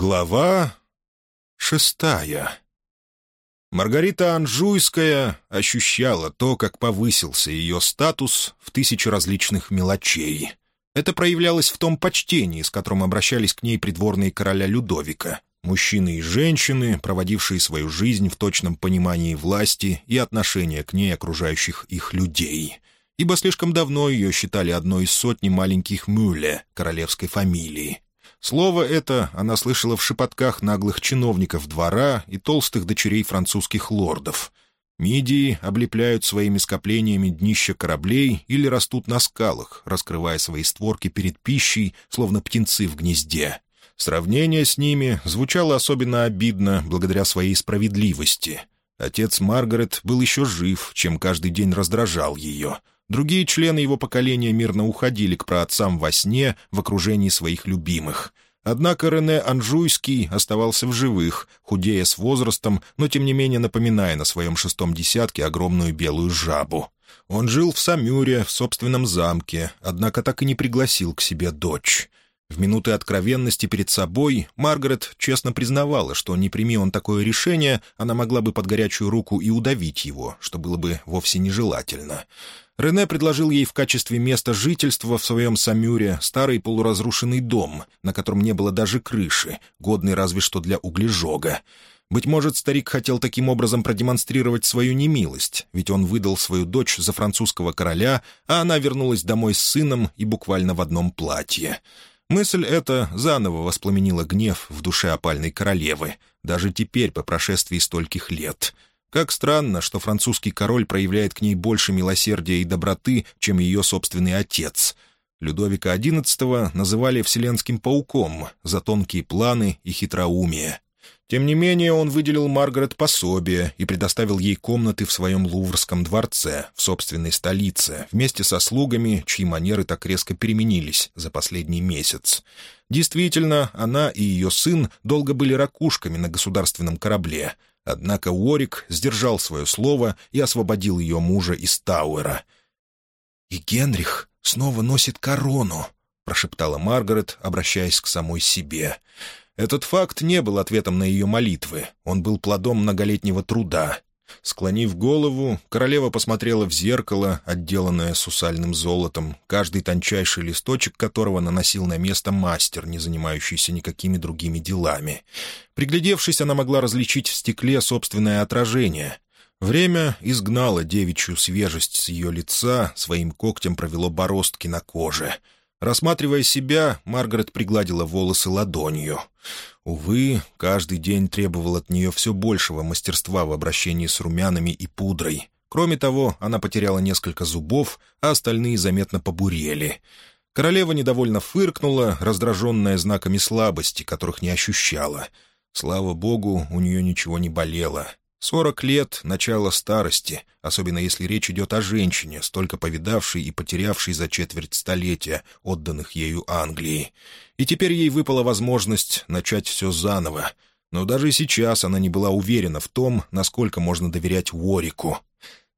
Глава шестая. Маргарита Анжуйская ощущала то, как повысился ее статус в тысячу различных мелочей. Это проявлялось в том почтении, с которым обращались к ней придворные короля Людовика, мужчины и женщины, проводившие свою жизнь в точном понимании власти и отношения к ней окружающих их людей, ибо слишком давно ее считали одной из сотни маленьких мюле королевской фамилии, Слово это она слышала в шепотках наглых чиновников двора и толстых дочерей французских лордов. Мидии облепляют своими скоплениями днища кораблей или растут на скалах, раскрывая свои створки перед пищей, словно птенцы в гнезде. Сравнение с ними звучало особенно обидно благодаря своей справедливости. Отец Маргарет был еще жив, чем каждый день раздражал ее — Другие члены его поколения мирно уходили к праотцам во сне в окружении своих любимых. Однако Рене Анжуйский оставался в живых, худея с возрастом, но тем не менее напоминая на своем шестом десятке огромную белую жабу. Он жил в Самюре, в собственном замке, однако так и не пригласил к себе дочь. В минуты откровенности перед собой Маргарет честно признавала, что не прими он такое решение, она могла бы под горячую руку и удавить его, что было бы вовсе нежелательно. Рене предложил ей в качестве места жительства в своем Самюре старый полуразрушенный дом, на котором не было даже крыши, годный разве что для углежога. Быть может, старик хотел таким образом продемонстрировать свою немилость, ведь он выдал свою дочь за французского короля, а она вернулась домой с сыном и буквально в одном платье. Мысль эта заново воспламенила гнев в душе опальной королевы, даже теперь, по прошествии стольких лет — как странно, что французский король проявляет к ней больше милосердия и доброты, чем ее собственный отец. Людовика XI называли «вселенским пауком» за тонкие планы и хитроумие. Тем не менее, он выделил Маргарет пособие и предоставил ей комнаты в своем Луврском дворце, в собственной столице, вместе со слугами, чьи манеры так резко переменились за последний месяц. Действительно, она и ее сын долго были ракушками на государственном корабле — Однако Уорик сдержал свое слово и освободил ее мужа из Тауэра. «И Генрих снова носит корону», — прошептала Маргарет, обращаясь к самой себе. Этот факт не был ответом на ее молитвы, он был плодом многолетнего труда. Склонив голову, королева посмотрела в зеркало, отделанное сусальным золотом, каждый тончайший листочек которого наносил на место мастер, не занимающийся никакими другими делами. Приглядевшись, она могла различить в стекле собственное отражение. Время изгнало девичью свежесть с ее лица, своим когтем провело бороздки на коже — Рассматривая себя, Маргарет пригладила волосы ладонью. Увы, каждый день требовал от нее все большего мастерства в обращении с румянами и пудрой. Кроме того, она потеряла несколько зубов, а остальные заметно побурели. Королева недовольно фыркнула, раздраженная знаками слабости, которых не ощущала. Слава богу, у нее ничего не болело. Сорок лет — начало старости, особенно если речь идет о женщине, столько повидавшей и потерявшей за четверть столетия, отданных ею Англии. И теперь ей выпала возможность начать все заново. Но даже сейчас она не была уверена в том, насколько можно доверять Уорику.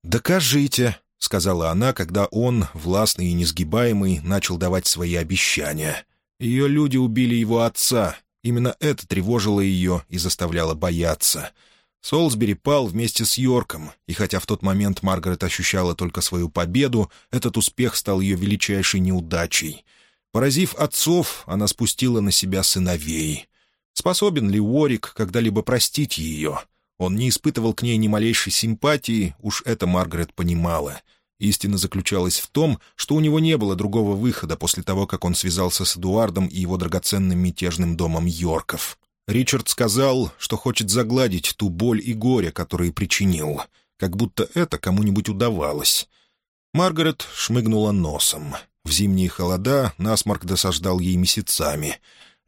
«Докажите», — сказала она, когда он, властный и несгибаемый, начал давать свои обещания. Ее люди убили его отца. Именно это тревожило ее и заставляло бояться — Солсбери пал вместе с Йорком, и хотя в тот момент Маргарет ощущала только свою победу, этот успех стал ее величайшей неудачей. Поразив отцов, она спустила на себя сыновей. Способен ли Уорик когда-либо простить ее? Он не испытывал к ней ни малейшей симпатии, уж это Маргарет понимала. Истина заключалась в том, что у него не было другого выхода после того, как он связался с Эдуардом и его драгоценным мятежным домом Йорков. Ричард сказал, что хочет загладить ту боль и горе, которые причинил, как будто это кому-нибудь удавалось. Маргарет шмыгнула носом. В зимние холода насморк досаждал ей месяцами.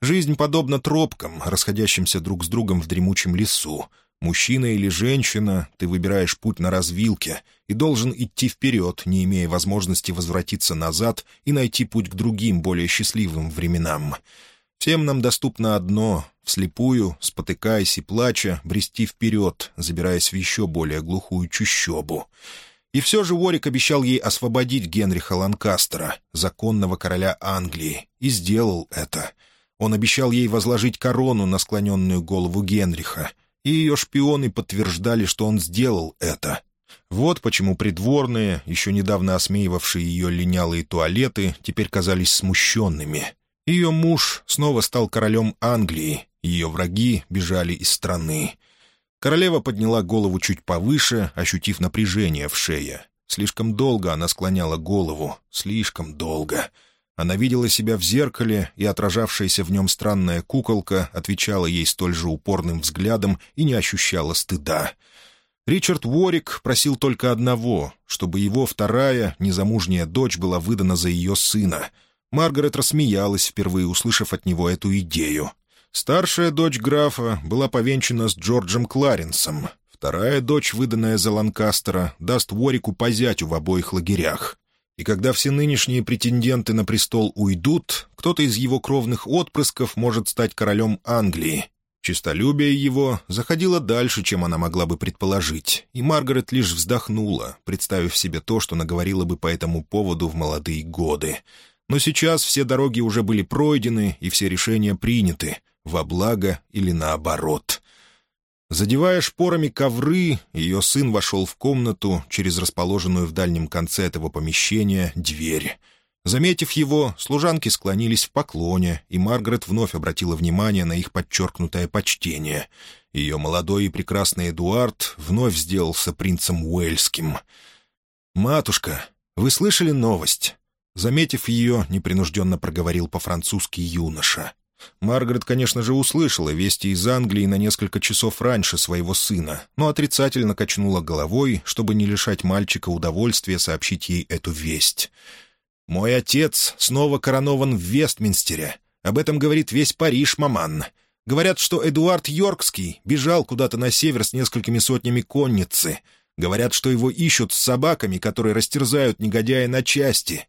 Жизнь подобна тропкам, расходящимся друг с другом в дремучем лесу. Мужчина или женщина, ты выбираешь путь на развилке и должен идти вперед, не имея возможности возвратиться назад и найти путь к другим, более счастливым временам. Всем нам доступно одно — вслепую, спотыкаясь и плача, брести вперед, забираясь в еще более глухую чущобу. И все же Уорик обещал ей освободить Генриха Ланкастера, законного короля Англии, и сделал это. Он обещал ей возложить корону на склоненную голову Генриха, и ее шпионы подтверждали, что он сделал это. Вот почему придворные, еще недавно осмеивавшие ее линялые туалеты, теперь казались смущенными. Ее муж снова стал королем Англии, ее враги бежали из страны. Королева подняла голову чуть повыше, ощутив напряжение в шее. Слишком долго она склоняла голову, слишком долго. Она видела себя в зеркале, и отражавшаяся в нем странная куколка отвечала ей столь же упорным взглядом и не ощущала стыда. Ричард Уорик просил только одного, чтобы его вторая, незамужняя дочь была выдана за ее сына. Маргарет рассмеялась, впервые услышав от него эту идею. Старшая дочь графа была повенчана с Джорджем Кларенсом. Вторая дочь, выданная за Ланкастера, даст Уорику по зятю в обоих лагерях. И когда все нынешние претенденты на престол уйдут, кто-то из его кровных отпрысков может стать королем Англии. Чистолюбие его заходило дальше, чем она могла бы предположить, и Маргарет лишь вздохнула, представив себе то, что наговорила бы по этому поводу в молодые годы. Но сейчас все дороги уже были пройдены, и все решения приняты — во благо или наоборот. Задевая шпорами ковры, ее сын вошел в комнату через расположенную в дальнем конце этого помещения дверь. Заметив его, служанки склонились в поклоне, и Маргарет вновь обратила внимание на их подчеркнутое почтение. Ее молодой и прекрасный Эдуард вновь сделался принцем Уэльским. «Матушка, вы слышали новость?» Заметив ее, непринужденно проговорил по-французски юноша. Маргарет, конечно же, услышала вести из Англии на несколько часов раньше своего сына, но отрицательно качнула головой, чтобы не лишать мальчика удовольствия сообщить ей эту весть. «Мой отец снова коронован в Вестминстере. Об этом говорит весь Париж, маман. Говорят, что Эдуард Йоркский бежал куда-то на север с несколькими сотнями конницы. Говорят, что его ищут с собаками, которые растерзают негодяя на части».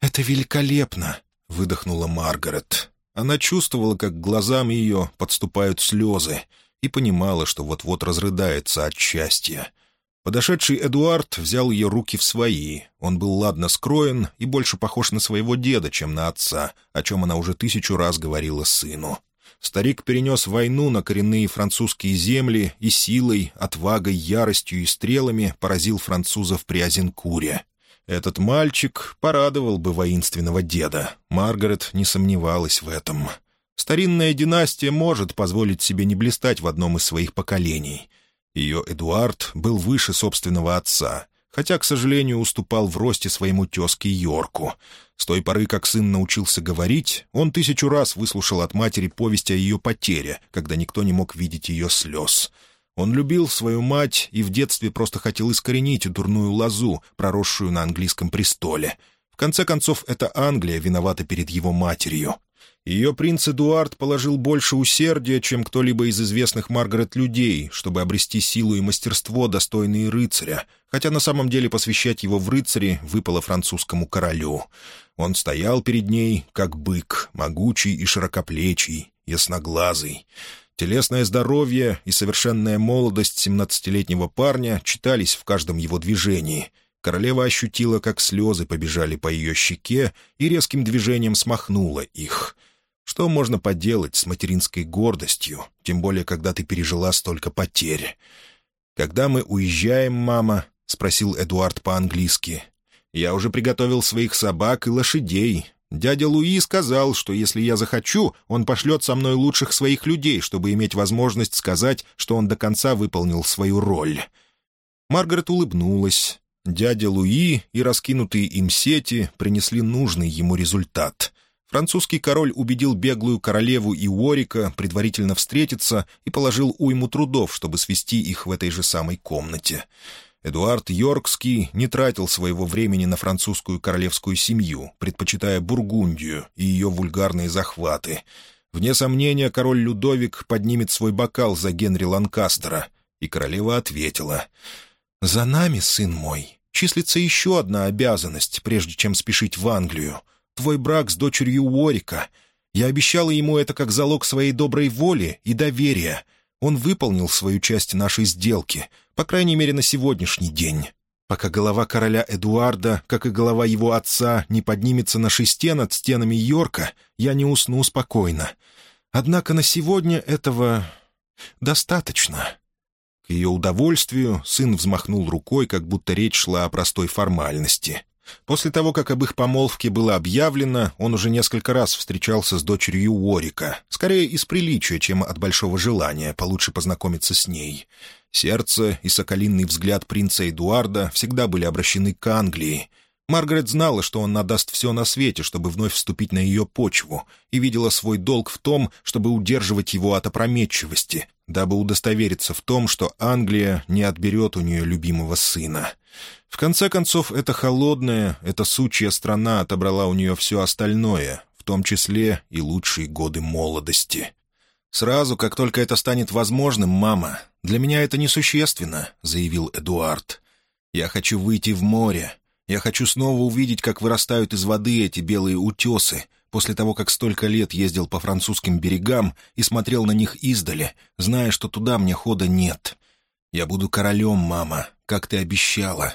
«Это великолепно!» — выдохнула Маргарет. Она чувствовала, как глазам ее подступают слезы, и понимала, что вот-вот разрыдается от счастья. Подошедший Эдуард взял ее руки в свои. Он был ладно скроен и больше похож на своего деда, чем на отца, о чем она уже тысячу раз говорила сыну. Старик перенес войну на коренные французские земли и силой, отвагой, яростью и стрелами поразил французов при Азенкуре. Этот мальчик порадовал бы воинственного деда. Маргарет не сомневалась в этом. Старинная династия может позволить себе не блистать в одном из своих поколений. Ее Эдуард был выше собственного отца, хотя, к сожалению, уступал в росте своему тезке Йорку. С той поры, как сын научился говорить, он тысячу раз выслушал от матери повесть о ее потере, когда никто не мог видеть ее слез — он любил свою мать и в детстве просто хотел искоренить дурную лозу, проросшую на английском престоле. В конце концов, это Англия виновата перед его матерью. Ее принц Эдуард положил больше усердия, чем кто-либо из известных Маргарет людей, чтобы обрести силу и мастерство, достойные рыцаря, хотя на самом деле посвящать его в рыцари выпало французскому королю. Он стоял перед ней, как бык, могучий и широкоплечий, ясноглазый. Телесное здоровье и совершенная молодость семнадцатилетнего парня читались в каждом его движении. Королева ощутила, как слезы побежали по ее щеке и резким движением смахнула их. Что можно поделать с материнской гордостью, тем более, когда ты пережила столько потерь? «Когда мы уезжаем, мама?» — спросил Эдуард по-английски. «Я уже приготовил своих собак и лошадей. Дядя Луи сказал, что если я захочу, он пошлет со мной лучших своих людей, чтобы иметь возможность сказать, что он до конца выполнил свою роль». Маргарет улыбнулась. Дядя Луи и раскинутые им сети принесли нужный ему результат. Французский король убедил беглую королеву и Уорика предварительно встретиться и положил уйму трудов, чтобы свести их в этой же самой комнате. Эдуард Йоркский не тратил своего времени на французскую королевскую семью, предпочитая Бургундию и ее вульгарные захваты. Вне сомнения, король Людовик поднимет свой бокал за Генри Ланкастера, и королева ответила. «За нами, сын мой, числится еще одна обязанность, прежде чем спешить в Англию. Твой брак с дочерью Уорика. Я обещала ему это как залог своей доброй воли и доверия». Он выполнил свою часть нашей сделки, по крайней мере, на сегодняшний день. Пока голова короля Эдуарда, как и голова его отца, не поднимется на шесте над стенами Йорка, я не усну спокойно. Однако на сегодня этого достаточно». К ее удовольствию сын взмахнул рукой, как будто речь шла о простой формальности. После того, как об их помолвке было объявлено, он уже несколько раз встречался с дочерью Уорика, скорее из приличия, чем от большого желания получше познакомиться с ней. Сердце и соколиный взгляд принца Эдуарда всегда были обращены к Англии. Маргарет знала, что он надаст все на свете, чтобы вновь вступить на ее почву, и видела свой долг в том, чтобы удерживать его от опрометчивости, дабы удостовериться в том, что Англия не отберет у нее любимого сына. В конце концов, эта холодная, эта сучья страна отобрала у нее все остальное, в том числе и лучшие годы молодости. «Сразу, как только это станет возможным, мама, для меня это несущественно», — заявил Эдуард. «Я хочу выйти в море. Я хочу снова увидеть, как вырастают из воды эти белые утесы, после того, как столько лет ездил по французским берегам и смотрел на них издали, зная, что туда мне хода нет. Я буду королем, мама, как ты обещала».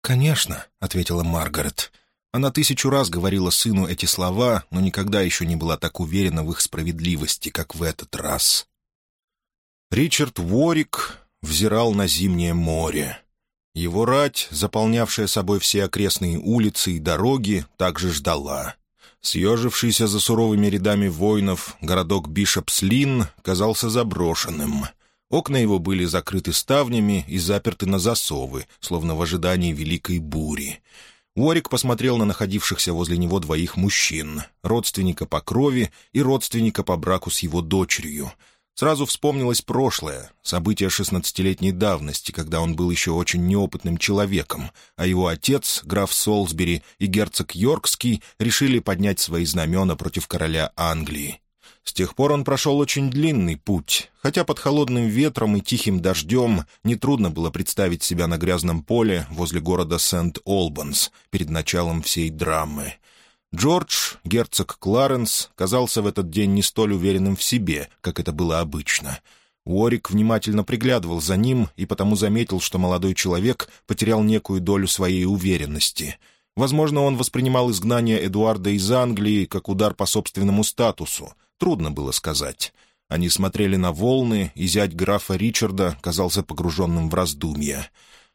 «Конечно», — ответила Маргарет. Она тысячу раз говорила сыну эти слова, но никогда еще не была так уверена в их справедливости, как в этот раз. Ричард Ворик взирал на зимнее море. Его рать, заполнявшая собой все окрестные улицы и дороги, также ждала. Съежившийся за суровыми рядами воинов, городок Бишопслин казался заброшенным. Окна его были закрыты ставнями и заперты на засовы, словно в ожидании великой бури. Уорик посмотрел на находившихся возле него двоих мужчин, родственника по крови и родственника по браку с его дочерью. Сразу вспомнилось прошлое, события шестнадцатилетней давности, когда он был еще очень неопытным человеком, а его отец, граф Солсбери и герцог Йоркский решили поднять свои знамена против короля Англии. С тех пор он прошел очень длинный путь, хотя под холодным ветром и тихим дождем нетрудно было представить себя на грязном поле возле города Сент-Олбанс перед началом всей драмы. Джордж, герцог Кларенс, казался в этот день не столь уверенным в себе, как это было обычно. Уорик внимательно приглядывал за ним и потому заметил, что молодой человек потерял некую долю своей уверенности — Возможно, он воспринимал изгнание Эдуарда из Англии как удар по собственному статусу. Трудно было сказать. Они смотрели на волны, и зять графа Ричарда казался погруженным в раздумья.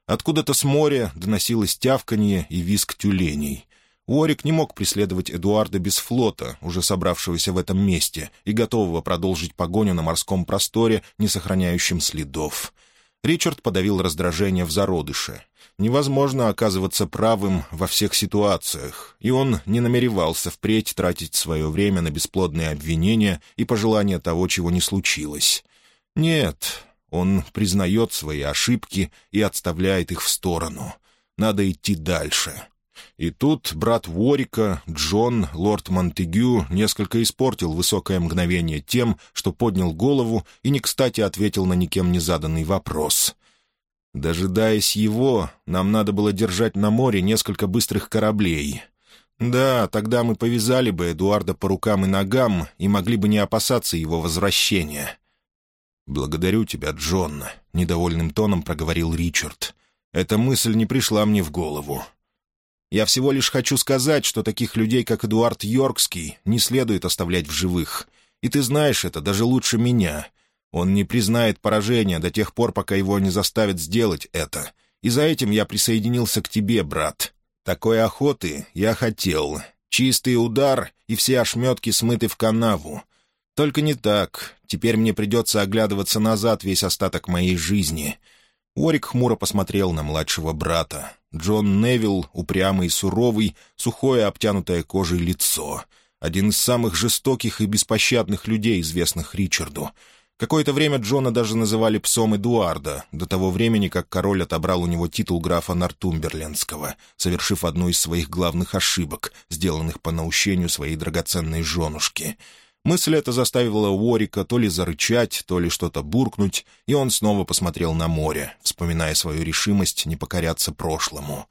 Откуда-то с моря доносилось тявканье и визг тюленей. Уорик не мог преследовать Эдуарда без флота, уже собравшегося в этом месте, и готового продолжить погоню на морском просторе, не сохраняющем следов. Ричард подавил раздражение в зародыше. Невозможно оказываться правым во всех ситуациях, и он не намеревался впредь тратить свое время на бесплодные обвинения и пожелания того, чего не случилось. Нет, он признает свои ошибки и отставляет их в сторону. Надо идти дальше. И тут брат Ворика, Джон, лорд Монтегю, несколько испортил высокое мгновение тем, что поднял голову и не кстати ответил на никем не заданный вопрос. Дожидаясь его, нам надо было держать на море несколько быстрых кораблей. Да, тогда мы повязали бы Эдуарда по рукам и ногам и могли бы не опасаться его возвращения. «Благодарю тебя, Джон», — недовольным тоном проговорил Ричард. «Эта мысль не пришла мне в голову. Я всего лишь хочу сказать, что таких людей, как Эдуард Йоркский, не следует оставлять в живых. И ты знаешь это даже лучше меня. Он не признает поражения до тех пор, пока его не заставят сделать это. И за этим я присоединился к тебе, брат. Такой охоты я хотел. Чистый удар, и все ошметки смыты в канаву. Только не так. Теперь мне придется оглядываться назад весь остаток моей жизни. Уорик хмуро посмотрел на младшего брата. Джон Невилл, упрямый и суровый, сухое обтянутое кожей лицо. Один из самых жестоких и беспощадных людей, известных Ричарду. Какое-то время Джона даже называли псом Эдуарда, до того времени, как король отобрал у него титул графа Нортумберлендского, совершив одну из своих главных ошибок, сделанных по наущению своей драгоценной женушки — Мысль эта заставила Уорика то ли зарычать, то ли что-то буркнуть, и он снова посмотрел на море, вспоминая свою решимость не покоряться прошлому.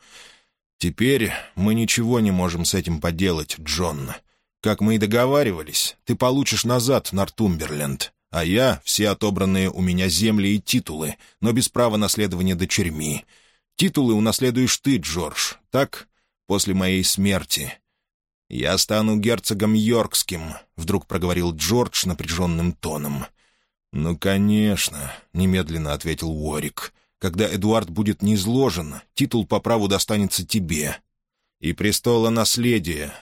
«Теперь мы ничего не можем с этим поделать, Джон. Как мы и договаривались, ты получишь назад Нортумберленд, а я — все отобранные у меня земли и титулы, но без права наследования дочерьми. Титулы унаследуешь ты, Джордж, так? После моей смерти. «Я стану герцогом Йоркским», — вдруг проговорил Джордж напряженным тоном. «Ну, конечно», — немедленно ответил Уорик. «Когда Эдуард будет низложен, титул по праву достанется тебе. И престола наследия.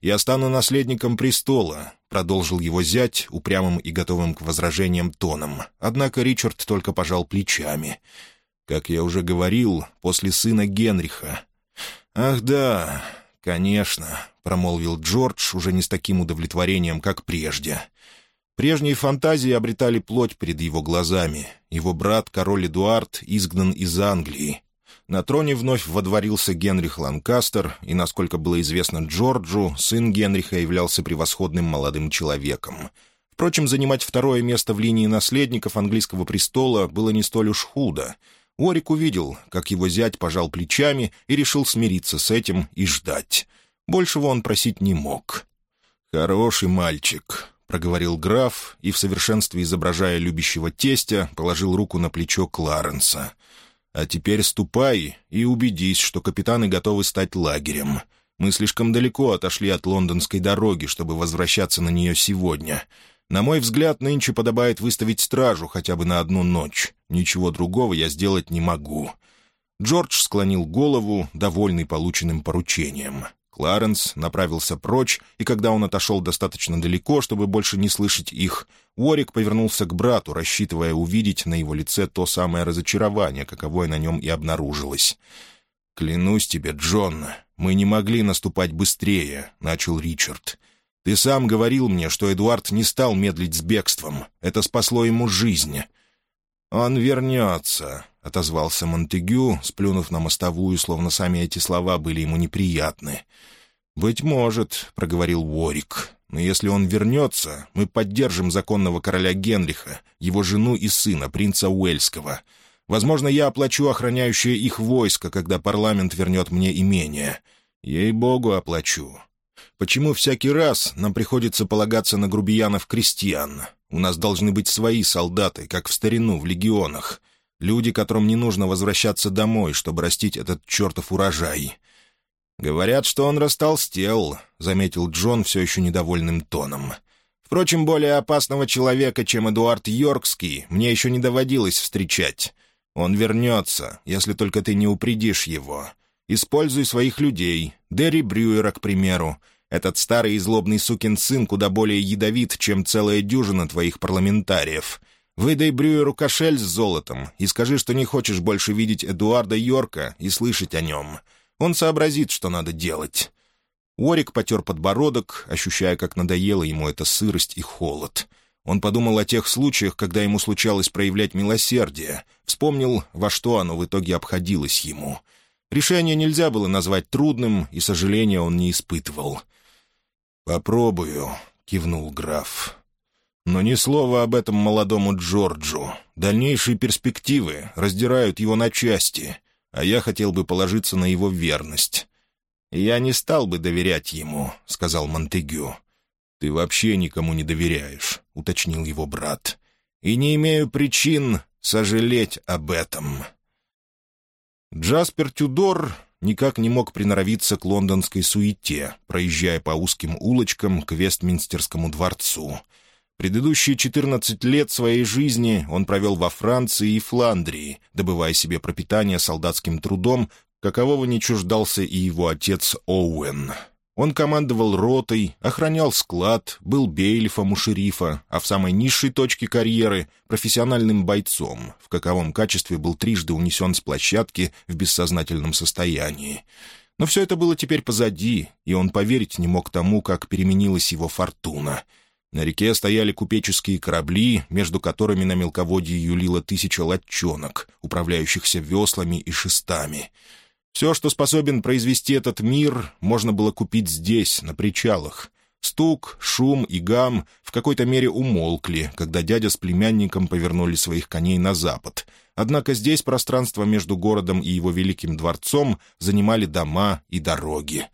Я стану наследником престола», — продолжил его зять, упрямым и готовым к возражениям тоном. Однако Ричард только пожал плечами. «Как я уже говорил, после сына Генриха». «Ах да, конечно», — промолвил Джордж уже не с таким удовлетворением, как прежде. Прежние фантазии обретали плоть перед его глазами. Его брат, король Эдуард, изгнан из Англии. На троне вновь водворился Генрих Ланкастер, и, насколько было известно Джорджу, сын Генриха являлся превосходным молодым человеком. Впрочем, занимать второе место в линии наследников английского престола было не столь уж худо. Уорик увидел, как его зять пожал плечами и решил смириться с этим и ждать. Большего он просить не мог. «Хороший мальчик», — проговорил граф и, в совершенстве изображая любящего тестя, положил руку на плечо Кларенса. «А теперь ступай и убедись, что капитаны готовы стать лагерем. Мы слишком далеко отошли от лондонской дороги, чтобы возвращаться на нее сегодня. На мой взгляд, нынче подобает выставить стражу хотя бы на одну ночь. Ничего другого я сделать не могу». Джордж склонил голову, довольный полученным поручением. Кларенс направился прочь, и когда он отошел достаточно далеко, чтобы больше не слышать их, Уорик повернулся к брату, рассчитывая увидеть на его лице то самое разочарование, каковое на нем и обнаружилось. «Клянусь тебе, Джон, мы не могли наступать быстрее», — начал Ричард. «Ты сам говорил мне, что Эдуард не стал медлить с бегством. Это спасло ему жизнь». «Он вернется», — отозвался Монтегю, сплюнув на мостовую, словно сами эти слова были ему неприятны. «Быть может», — проговорил Уорик, — «но если он вернется, мы поддержим законного короля Генриха, его жену и сына, принца Уэльского. Возможно, я оплачу охраняющее их войско, когда парламент вернет мне имение. Ей-богу, оплачу. Почему всякий раз нам приходится полагаться на грубиянов-крестьян? У нас должны быть свои солдаты, как в старину в легионах. Люди, которым не нужно возвращаться домой, чтобы растить этот чертов урожай. «Говорят, что он растолстел», — заметил Джон все еще недовольным тоном. «Впрочем, более опасного человека, чем Эдуард Йоркский, мне еще не доводилось встречать. Он вернется, если только ты не упредишь его. Используй своих людей, Дерри Брюера, к примеру. Этот старый и злобный сукин сын куда более ядовит, чем целая дюжина твоих парламентариев. Выдай Брюеру кошель с золотом и скажи, что не хочешь больше видеть Эдуарда Йорка и слышать о нем. Он сообразит, что надо делать». Уорик потер подбородок, ощущая, как надоела ему эта сырость и холод. Он подумал о тех случаях, когда ему случалось проявлять милосердие, вспомнил, во что оно в итоге обходилось ему. Решение нельзя было назвать трудным, и сожаления он не испытывал. «Попробую», — кивнул граф. Но ни слова об этом молодому Джорджу. Дальнейшие перспективы раздирают его на части, а я хотел бы положиться на его верность. «Я не стал бы доверять ему», — сказал Монтегю. «Ты вообще никому не доверяешь», — уточнил его брат. «И не имею причин сожалеть об этом». Джаспер Тюдор никак не мог приноровиться к лондонской суете, проезжая по узким улочкам к Вестминстерскому дворцу — Предыдущие 14 лет своей жизни он провел во Франции и Фландрии, добывая себе пропитание солдатским трудом, какового не чуждался и его отец Оуэн. Он командовал ротой, охранял склад, был бейлифом у шерифа, а в самой низшей точке карьеры — профессиональным бойцом, в каковом качестве был трижды унесен с площадки в бессознательном состоянии. Но все это было теперь позади, и он поверить не мог тому, как переменилась его фортуна — на реке стояли купеческие корабли, между которыми на мелководье юлило тысяча лодчонок, управляющихся веслами и шестами. Все, что способен произвести этот мир, можно было купить здесь, на причалах. Стук, шум и гам в какой-то мере умолкли, когда дядя с племянником повернули своих коней на запад. Однако здесь пространство между городом и его великим дворцом занимали дома и дороги.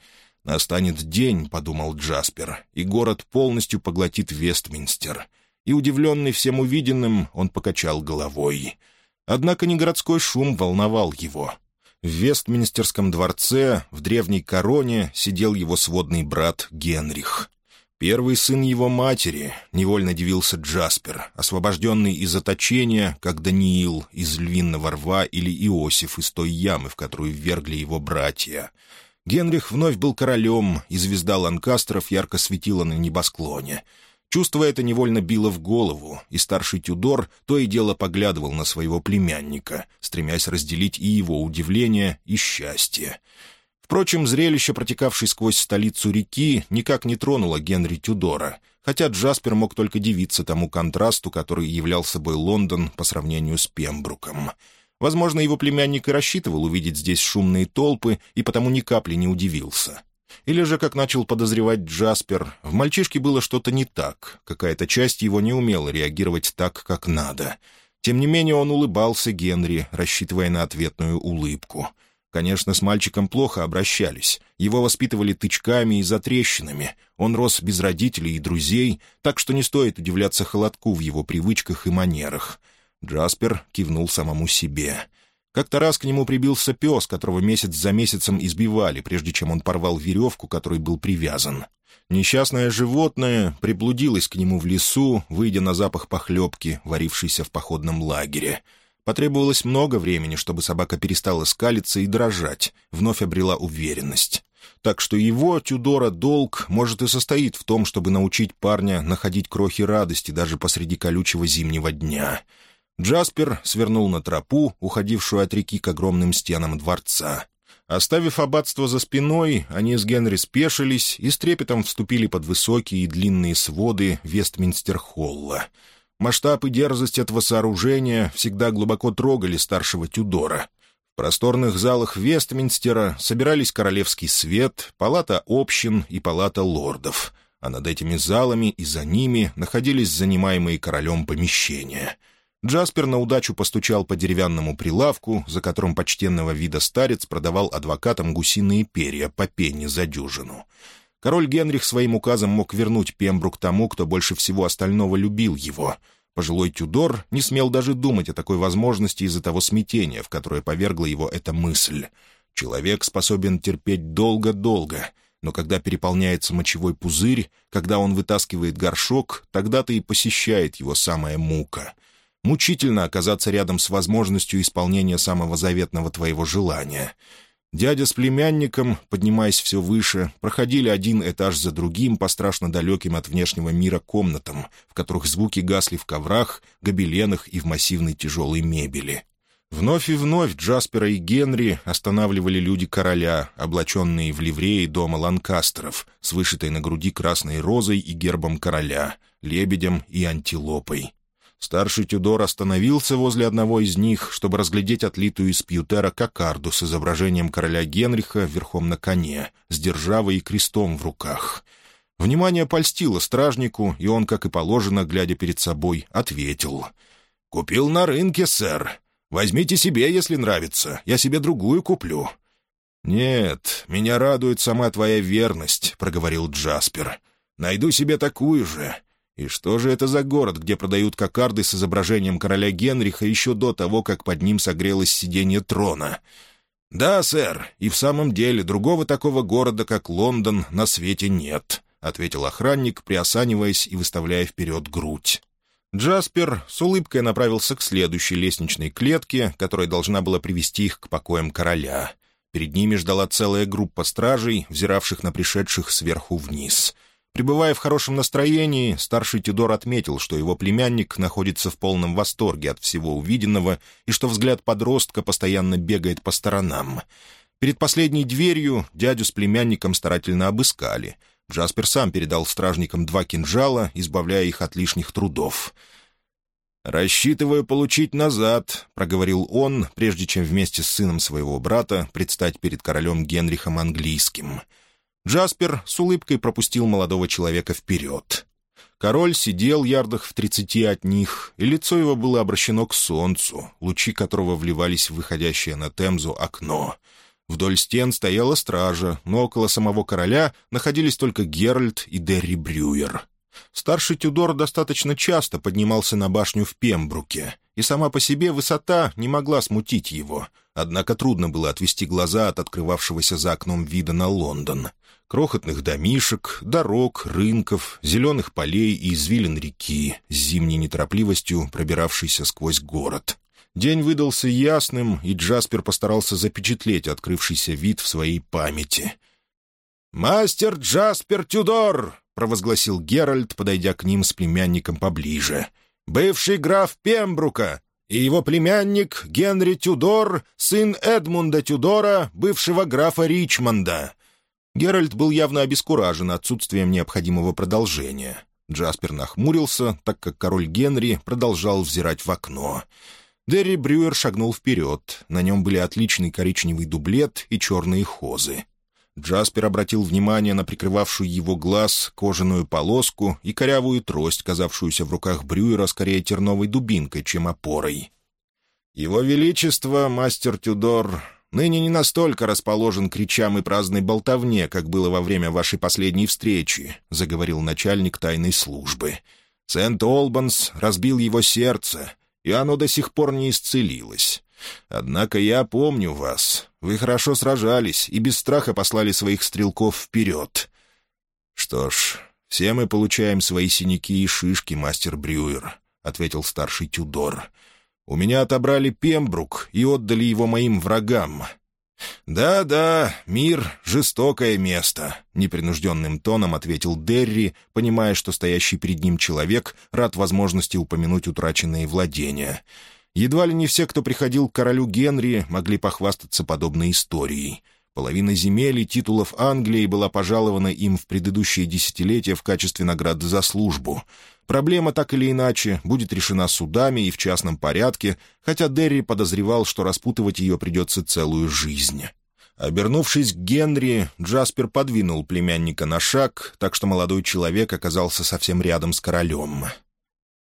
«Настанет день», — подумал Джаспер, — «и город полностью поглотит Вестминстер». И, удивленный всем увиденным, он покачал головой. Однако не городской шум волновал его. В Вестминстерском дворце, в древней короне, сидел его сводный брат Генрих. Первый сын его матери, невольно дивился Джаспер, освобожденный из заточения, как Даниил из львиного рва или Иосиф из той ямы, в которую ввергли его братья. Генрих вновь был королем, и звезда Ланкастеров ярко светила на небосклоне — Чувство это невольно било в голову, и старший Тюдор то и дело поглядывал на своего племянника, стремясь разделить и его удивление, и счастье. Впрочем, зрелище, протекавшей сквозь столицу реки, никак не тронуло Генри Тюдора, хотя Джаспер мог только дивиться тому контрасту, который являл собой Лондон по сравнению с Пембруком. Возможно, его племянник и рассчитывал увидеть здесь шумные толпы, и потому ни капли не удивился. Или же, как начал подозревать Джаспер, в мальчишке было что-то не так, какая-то часть его не умела реагировать так, как надо. Тем не менее он улыбался Генри, рассчитывая на ответную улыбку. Конечно, с мальчиком плохо обращались. Его воспитывали тычками и затрещинами. Он рос без родителей и друзей, так что не стоит удивляться холодку в его привычках и манерах. Джаспер кивнул самому себе — как-то раз к нему прибился пес, которого месяц за месяцем избивали, прежде чем он порвал веревку, которой был привязан. Несчастное животное приблудилось к нему в лесу, выйдя на запах похлебки, варившейся в походном лагере. Потребовалось много времени, чтобы собака перестала скалиться и дрожать, вновь обрела уверенность. Так что его, Тюдора, долг, может, и состоит в том, чтобы научить парня находить крохи радости даже посреди колючего зимнего дня — Джаспер свернул на тропу, уходившую от реки к огромным стенам дворца. Оставив аббатство за спиной, они с Генри спешились и с трепетом вступили под высокие и длинные своды Вестминстер-холла. Масштаб и дерзость этого сооружения всегда глубоко трогали старшего Тюдора. В просторных залах Вестминстера собирались королевский свет, палата общин и палата лордов, а над этими залами и за ними находились занимаемые королем помещения — Джаспер на удачу постучал по деревянному прилавку, за которым почтенного вида старец продавал адвокатам гусиные перья по пенни за дюжину. Король Генрих своим указом мог вернуть Пембрук тому, кто больше всего остального любил его. Пожилой Тюдор не смел даже думать о такой возможности из-за того смятения, в которое повергла его эта мысль. Человек способен терпеть долго-долго, но когда переполняется мочевой пузырь, когда он вытаскивает горшок, тогда-то и посещает его самая мука — Мучительно оказаться рядом с возможностью исполнения самого заветного твоего желания. Дядя с племянником, поднимаясь все выше, проходили один этаж за другим по страшно далеким от внешнего мира комнатам, в которых звуки гасли в коврах, гобеленах и в массивной тяжелой мебели. Вновь и вновь Джаспера и Генри останавливали люди короля, облаченные в ливреи дома Ланкастеров, с вышитой на груди красной розой и гербом короля, лебедем и антилопой. Старший Тюдор остановился возле одного из них, чтобы разглядеть отлитую из пьютера кокарду с изображением короля Генриха верхом на коне, с державой и крестом в руках. Внимание польстило стражнику, и он, как и положено, глядя перед собой, ответил. «Купил на рынке, сэр. Возьмите себе, если нравится. Я себе другую куплю». «Нет, меня радует сама твоя верность», — проговорил Джаспер. «Найду себе такую же. И что же это за город, где продают кокарды с изображением короля Генриха еще до того, как под ним согрелось сиденье трона? «Да, сэр, и в самом деле другого такого города, как Лондон, на свете нет», — ответил охранник, приосаниваясь и выставляя вперед грудь. Джаспер с улыбкой направился к следующей лестничной клетке, которая должна была привести их к покоям короля. Перед ними ждала целая группа стражей, взиравших на пришедших сверху вниз — Пребывая в хорошем настроении, старший Тюдор отметил, что его племянник находится в полном восторге от всего увиденного и что взгляд подростка постоянно бегает по сторонам. Перед последней дверью дядю с племянником старательно обыскали. Джаспер сам передал стражникам два кинжала, избавляя их от лишних трудов. «Рассчитываю получить назад», — проговорил он, прежде чем вместе с сыном своего брата предстать перед королем Генрихом Английским — Джаспер с улыбкой пропустил молодого человека вперед. Король сидел ярдах в тридцати от них, и лицо его было обращено к солнцу, лучи которого вливались в выходящее на Темзу окно. Вдоль стен стояла стража, но около самого короля находились только Геральт и Дерри Брюер. Старший Тюдор достаточно часто поднимался на башню в Пембруке, и сама по себе высота не могла смутить его, однако трудно было отвести глаза от открывавшегося за окном вида на Лондон. Крохотных домишек, дорог, рынков, зеленых полей и извилин реки с зимней неторопливостью, пробиравшейся сквозь город. День выдался ясным, и Джаспер постарался запечатлеть открывшийся вид в своей памяти. «Мастер Джаспер Тюдор!» — провозгласил Геральт, подойдя к ним с племянником поближе. «Бывший граф Пембрука и его племянник Генри Тюдор, сын Эдмунда Тюдора, бывшего графа Ричмонда». Геральт был явно обескуражен отсутствием необходимого продолжения. Джаспер нахмурился, так как король Генри продолжал взирать в окно. Дерри Брюер шагнул вперед. На нем были отличный коричневый дублет и черные хозы. Джаспер обратил внимание на прикрывавшую его глаз кожаную полоску и корявую трость, казавшуюся в руках Брюера скорее терновой дубинкой, чем опорой. «Его Величество, мастер Тюдор, ныне не настолько расположен к речам и праздной болтовне, как было во время вашей последней встречи», — заговорил начальник тайной службы. «Сент-Олбанс разбил его сердце, и оно до сих пор не исцелилось. Однако я помню вас. Вы хорошо сражались и без страха послали своих стрелков вперед. Что ж, все мы получаем свои синяки и шишки, мастер Брюер, — ответил старший Тюдор. У меня отобрали Пембрук и отдали его моим врагам. «Да-да, мир — жестокое место», — непринужденным тоном ответил Дерри, понимая, что стоящий перед ним человек рад возможности упомянуть утраченные владения. Едва ли не все, кто приходил к королю Генри, могли похвастаться подобной историей. Половина земель и титулов Англии была пожалована им в предыдущие десятилетия в качестве награды за службу. Проблема так или иначе будет решена судами и в частном порядке, хотя Дерри подозревал, что распутывать ее придется целую жизнь. Обернувшись к Генри, Джаспер подвинул племянника на шаг, так что молодой человек оказался совсем рядом с королем.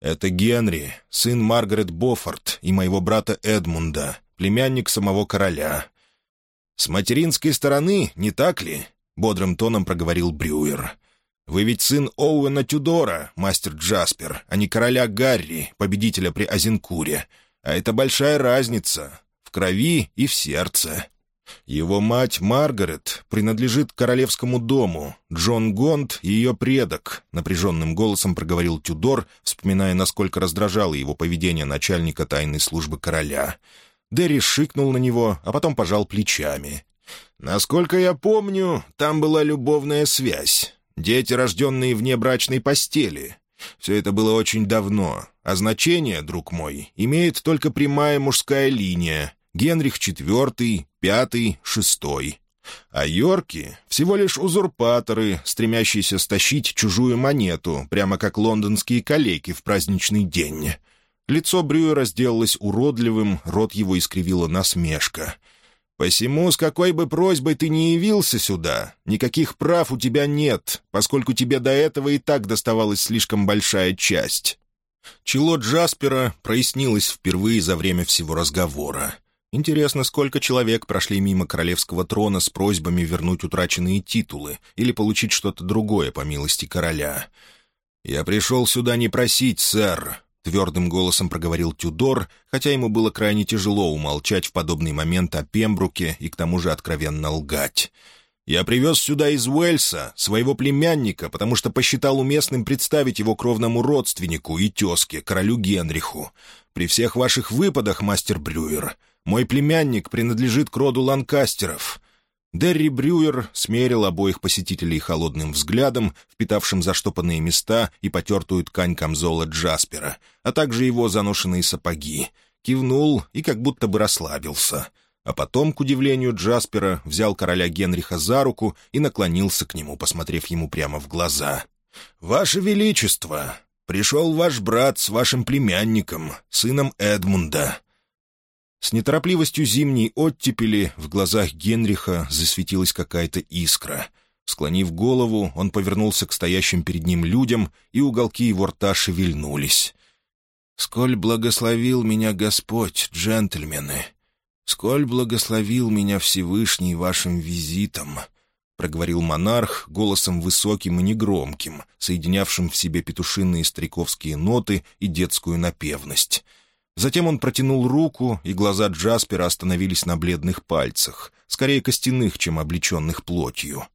«Это Генри, сын Маргарет Боффорд и моего брата Эдмунда, племянник самого короля». «С материнской стороны, не так ли?» — бодрым тоном проговорил Брюер. «Вы ведь сын Оуэна Тюдора, мастер Джаспер, а не короля Гарри, победителя при Азенкуре. А это большая разница. В крови и в сердце». Его мать Маргарет принадлежит королевскому дому. Джон Гонд — ее предок», — напряженным голосом проговорил Тюдор, вспоминая, насколько раздражало его поведение начальника тайной службы короля. Дерри шикнул на него, а потом пожал плечами. «Насколько я помню, там была любовная связь. Дети, рожденные вне брачной постели. Все это было очень давно, а значение, друг мой, имеет только прямая мужская линия, Генрих IV, V, VI. А Йорки — всего лишь узурпаторы, стремящиеся стащить чужую монету, прямо как лондонские калеки в праздничный день. Лицо Брюера сделалось уродливым, рот его искривила насмешка. «Посему, с какой бы просьбой ты ни явился сюда, никаких прав у тебя нет, поскольку тебе до этого и так доставалась слишком большая часть». Чело Джаспера прояснилось впервые за время всего разговора. Интересно, сколько человек прошли мимо королевского трона с просьбами вернуть утраченные титулы или получить что-то другое по милости короля. «Я пришел сюда не просить, сэр», — твердым голосом проговорил Тюдор, хотя ему было крайне тяжело умолчать в подобный момент о Пембруке и к тому же откровенно лгать. «Я привез сюда из Уэльса своего племянника, потому что посчитал уместным представить его кровному родственнику и тезке, королю Генриху. При всех ваших выпадах, мастер Брюер, мой племянник принадлежит к роду Ланкастеров». Дерри Брюер смерил обоих посетителей холодным взглядом, впитавшим заштопанные места и потертую ткань камзола Джаспера, а также его заношенные сапоги. Кивнул и как будто бы расслабился. А потом, к удивлению Джаспера, взял короля Генриха за руку и наклонился к нему, посмотрев ему прямо в глаза. «Ваше Величество, пришел ваш брат с вашим племянником, сыном Эдмунда. С неторопливостью зимней оттепели в глазах Генриха засветилась какая-то искра. Склонив голову, он повернулся к стоящим перед ним людям, и уголки его рта шевельнулись. «Сколь благословил меня Господь, джентльмены! Сколь благословил меня Всевышний вашим визитом! проговорил монарх голосом высоким и негромким, соединявшим в себе петушиные стариковские ноты и детскую напевность. Затем он протянул руку, и глаза Джаспера остановились на бледных пальцах, скорее костяных, чем облеченных плотью.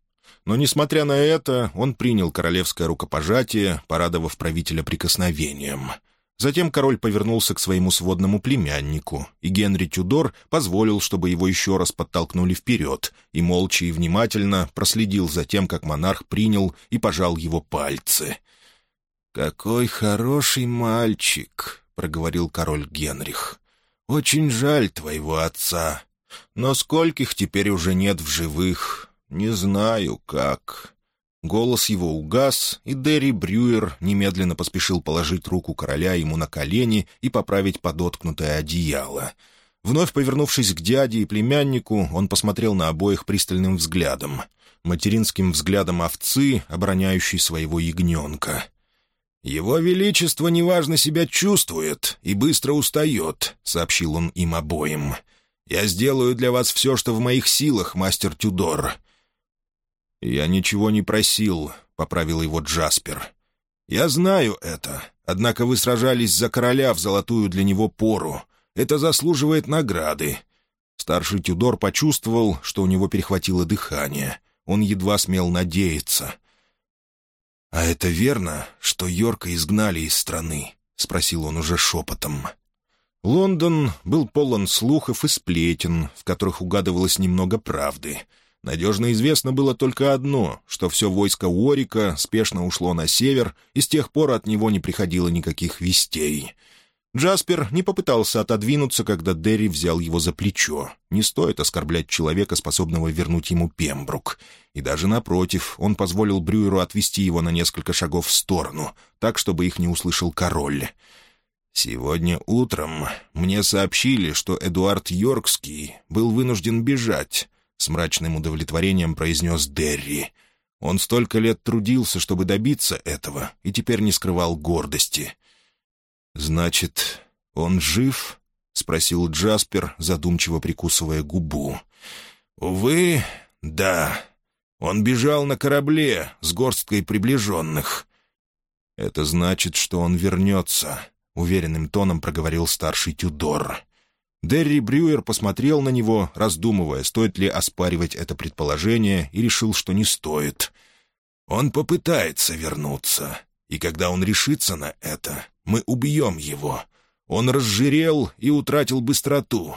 Но, несмотря на это, он принял королевское рукопожатие, порадовав правителя прикосновением — Затем король повернулся к своему сводному племяннику, и Генри Тюдор позволил, чтобы его еще раз подтолкнули вперед, и молча и внимательно проследил за тем, как монарх принял и пожал его пальцы. «Какой хороший мальчик!» — проговорил король Генрих. «Очень жаль твоего отца, но скольких теперь уже нет в живых, не знаю как». Голос его угас, и Дерри Брюер немедленно поспешил положить руку короля ему на колени и поправить подоткнутое одеяло. Вновь повернувшись к дяде и племяннику, он посмотрел на обоих пристальным взглядом. Материнским взглядом овцы, обороняющей своего ягненка. «Его Величество неважно себя чувствует и быстро устает», — сообщил он им обоим. «Я сделаю для вас все, что в моих силах, мастер Тюдор. «Я ничего не просил», — поправил его Джаспер. «Я знаю это. Однако вы сражались за короля в золотую для него пору. Это заслуживает награды». Старший Тюдор почувствовал, что у него перехватило дыхание. Он едва смел надеяться. «А это верно, что Йорка изгнали из страны?» — спросил он уже шепотом. Лондон был полон слухов и сплетен, в которых угадывалось немного правды — Надежно известно было только одно, что все войско Уорика спешно ушло на север, и с тех пор от него не приходило никаких вестей. Джаспер не попытался отодвинуться, когда Дерри взял его за плечо. Не стоит оскорблять человека, способного вернуть ему Пембрук. И даже напротив, он позволил Брюеру отвести его на несколько шагов в сторону, так, чтобы их не услышал король. «Сегодня утром мне сообщили, что Эдуард Йоркский был вынужден бежать, с мрачным удовлетворением произнес Дерри. Он столько лет трудился, чтобы добиться этого, и теперь не скрывал гордости. «Значит, он жив?» — спросил Джаспер, задумчиво прикусывая губу. «Увы, да. Он бежал на корабле с горсткой приближенных». «Это значит, что он вернется», — уверенным тоном проговорил старший Тюдор. Дерри Брюер посмотрел на него, раздумывая, стоит ли оспаривать это предположение, и решил, что не стоит. «Он попытается вернуться, и когда он решится на это, мы убьем его. Он разжирел и утратил быстроту.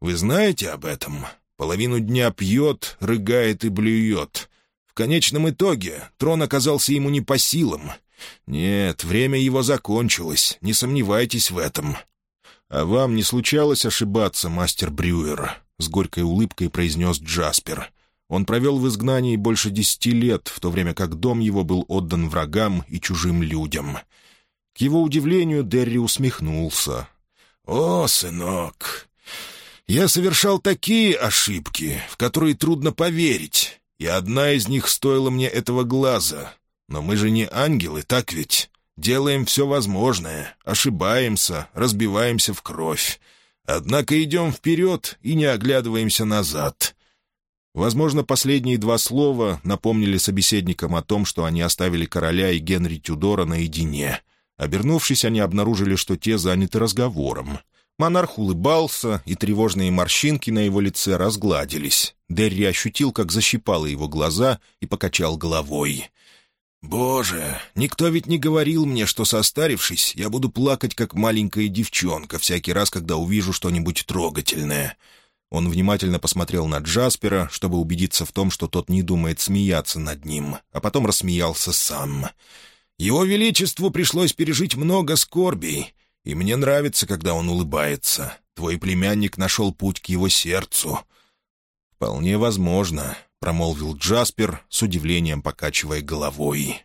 Вы знаете об этом? Половину дня пьет, рыгает и блюет. В конечном итоге трон оказался ему не по силам. Нет, время его закончилось, не сомневайтесь в этом. «А вам не случалось ошибаться, мастер Брюер?» — с горькой улыбкой произнес Джаспер. Он провел в изгнании больше десяти лет, в то время как дом его был отдан врагам и чужим людям. К его удивлению Дерри усмехнулся. «О, сынок, я совершал такие ошибки, в которые трудно поверить, и одна из них стоила мне этого глаза. Но мы же не ангелы, так ведь? Делаем все возможное, ошибаемся, разбиваемся в кровь. Однако идем вперед и не оглядываемся назад». Возможно, последние два слова напомнили собеседникам о том, что они оставили короля и Генри Тюдора наедине. Обернувшись, они обнаружили, что те заняты разговором. Монарх улыбался, и тревожные морщинки на его лице разгладились. Дерри ощутил, как защипало его глаза, и покачал головой. «Боже, никто ведь не говорил мне, что, состарившись, я буду плакать, как маленькая девчонка, всякий раз, когда увижу что-нибудь трогательное». Он внимательно посмотрел на Джаспера, чтобы убедиться в том, что тот не думает смеяться над ним, а потом рассмеялся сам. «Его Величеству пришлось пережить много скорбей, и мне нравится, когда он улыбается. Твой племянник нашел путь к его сердцу». «Вполне возможно. — промолвил Джаспер, с удивлением покачивая головой.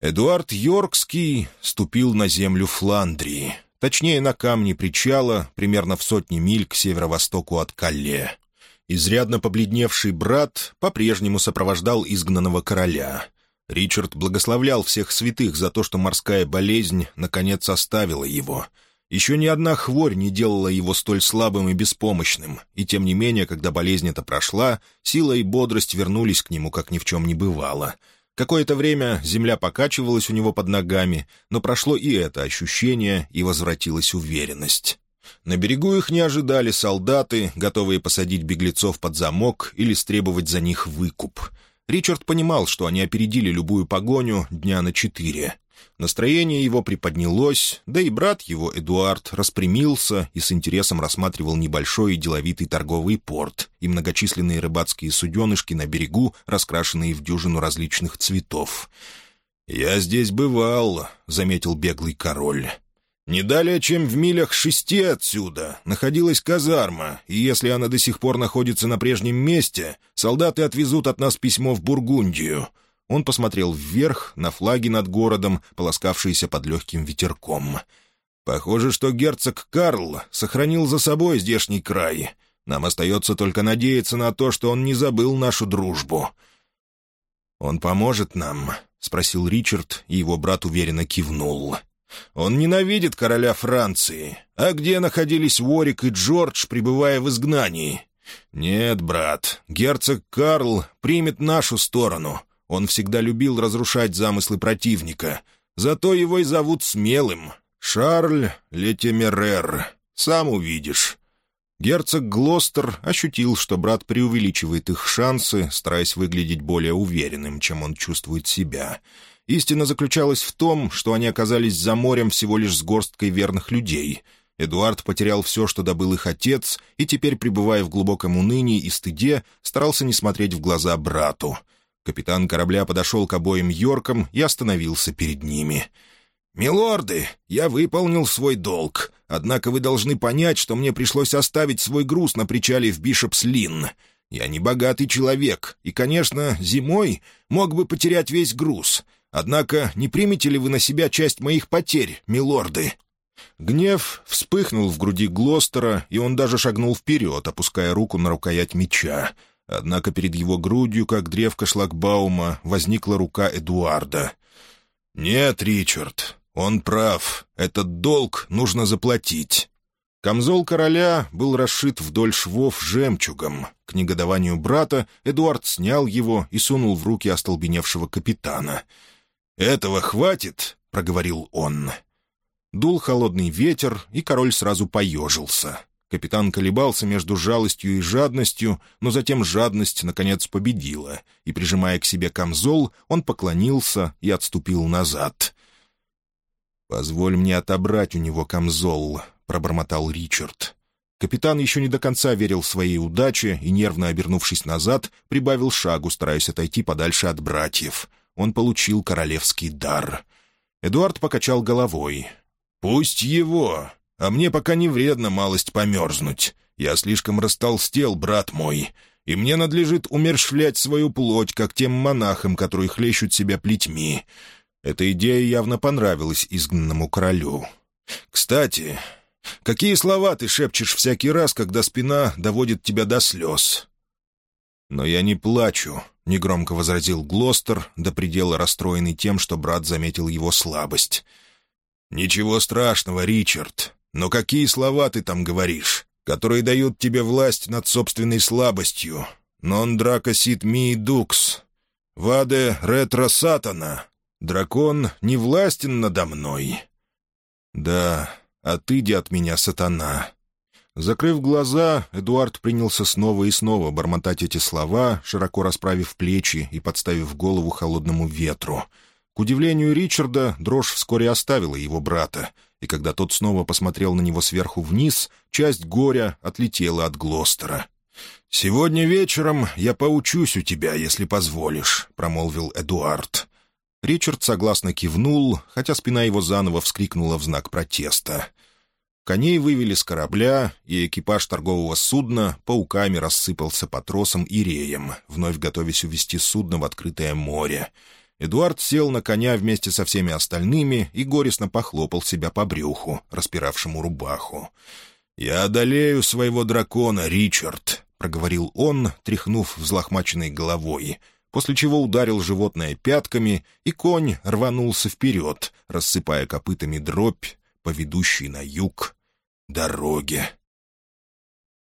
Эдуард Йоркский ступил на землю Фландрии, точнее, на камни причала, примерно в сотни миль к северо-востоку от Калле. Изрядно побледневший брат по-прежнему сопровождал изгнанного короля. Ричард благословлял всех святых за то, что морская болезнь наконец оставила его. Еще ни одна хворь не делала его столь слабым и беспомощным, и тем не менее, когда болезнь эта прошла, сила и бодрость вернулись к нему, как ни в чем не бывало. Какое-то время земля покачивалась у него под ногами, но прошло и это ощущение, и возвратилась уверенность. На берегу их не ожидали солдаты, готовые посадить беглецов под замок или стребовать за них выкуп. Ричард понимал, что они опередили любую погоню дня на четыре. Настроение его приподнялось, да и брат его, Эдуард, распрямился и с интересом рассматривал небольшой и деловитый торговый порт и многочисленные рыбацкие суденышки на берегу, раскрашенные в дюжину различных цветов. «Я здесь бывал», — заметил беглый король. «Не далее, чем в милях шести отсюда, находилась казарма, и если она до сих пор находится на прежнем месте, солдаты отвезут от нас письмо в Бургундию». Он посмотрел вверх, на флаги над городом, полоскавшиеся под легким ветерком. «Похоже, что герцог Карл сохранил за собой здешний край. Нам остается только надеяться на то, что он не забыл нашу дружбу». «Он поможет нам?» — спросил Ричард, и его брат уверенно кивнул. «Он ненавидит короля Франции. А где находились Ворик и Джордж, пребывая в изгнании?» «Нет, брат, герцог Карл примет нашу сторону. Он всегда любил разрушать замыслы противника. Зато его и зовут Смелым. Шарль Летемерер. Сам увидишь». Герцог Глостер ощутил, что брат преувеличивает их шансы, стараясь выглядеть более уверенным, чем он чувствует себя. Истина заключалась в том, что они оказались за морем всего лишь с горсткой верных людей. Эдуард потерял все, что добыл их отец, и теперь, пребывая в глубоком унынии и стыде, старался не смотреть в глаза брату — Капитан корабля подошел к обоим Йоркам и остановился перед ними. «Милорды, я выполнил свой долг, однако вы должны понять, что мне пришлось оставить свой груз на причале в Бишопс-Линн. Я не богатый человек, и, конечно, зимой мог бы потерять весь груз. Однако не примете ли вы на себя часть моих потерь, милорды?» Гнев вспыхнул в груди Глостера, и он даже шагнул вперед, опуская руку на рукоять меча. Однако перед его грудью, как древко шлагбаума, возникла рука Эдуарда. «Нет, Ричард, он прав. Этот долг нужно заплатить». Камзол короля был расшит вдоль швов жемчугом. К негодованию брата Эдуард снял его и сунул в руки остолбеневшего капитана. «Этого хватит?» — проговорил он. Дул холодный ветер, и король сразу поежился. Капитан колебался между жалостью и жадностью, но затем жадность, наконец, победила, и, прижимая к себе камзол, он поклонился и отступил назад. «Позволь мне отобрать у него камзол», — пробормотал Ричард. Капитан еще не до конца верил своей удаче и, нервно обернувшись назад, прибавил шагу, стараясь отойти подальше от братьев. Он получил королевский дар. Эдуард покачал головой. «Пусть его а мне пока не вредно малость померзнуть. Я слишком растолстел, брат мой, и мне надлежит умершвлять свою плоть, как тем монахам, которые хлещут себя плетьми. Эта идея явно понравилась изгнанному королю. Кстати, какие слова ты шепчешь всякий раз, когда спина доводит тебя до слез? «Но я не плачу», — негромко возразил Глостер, до предела расстроенный тем, что брат заметил его слабость. «Ничего страшного, Ричард. Но какие слова ты там говоришь, которые дают тебе власть над собственной слабостью? «Non драка сит ми дукс», «Ваде ретро сатана», «Дракон не властен надо мной». «Да, отыди от меня, сатана». Закрыв глаза, Эдуард принялся снова и снова бормотать эти слова, широко расправив плечи и подставив голову холодному ветру. К удивлению Ричарда, дрожь вскоре оставила его брата — и когда тот снова посмотрел на него сверху вниз, часть горя отлетела от Глостера. «Сегодня вечером я поучусь у тебя, если позволишь», — промолвил Эдуард. Ричард согласно кивнул, хотя спина его заново вскрикнула в знак протеста. Коней вывели с корабля, и экипаж торгового судна пауками рассыпался по тросам и реям, вновь готовясь увести судно в открытое море — Эдуард сел на коня вместе со всеми остальными и горестно похлопал себя по брюху, распиравшему рубаху. «Я одолею своего дракона, Ричард», — проговорил он, тряхнув взлохмаченной головой, после чего ударил животное пятками, и конь рванулся вперед, рассыпая копытами дробь по ведущей на юг дороге.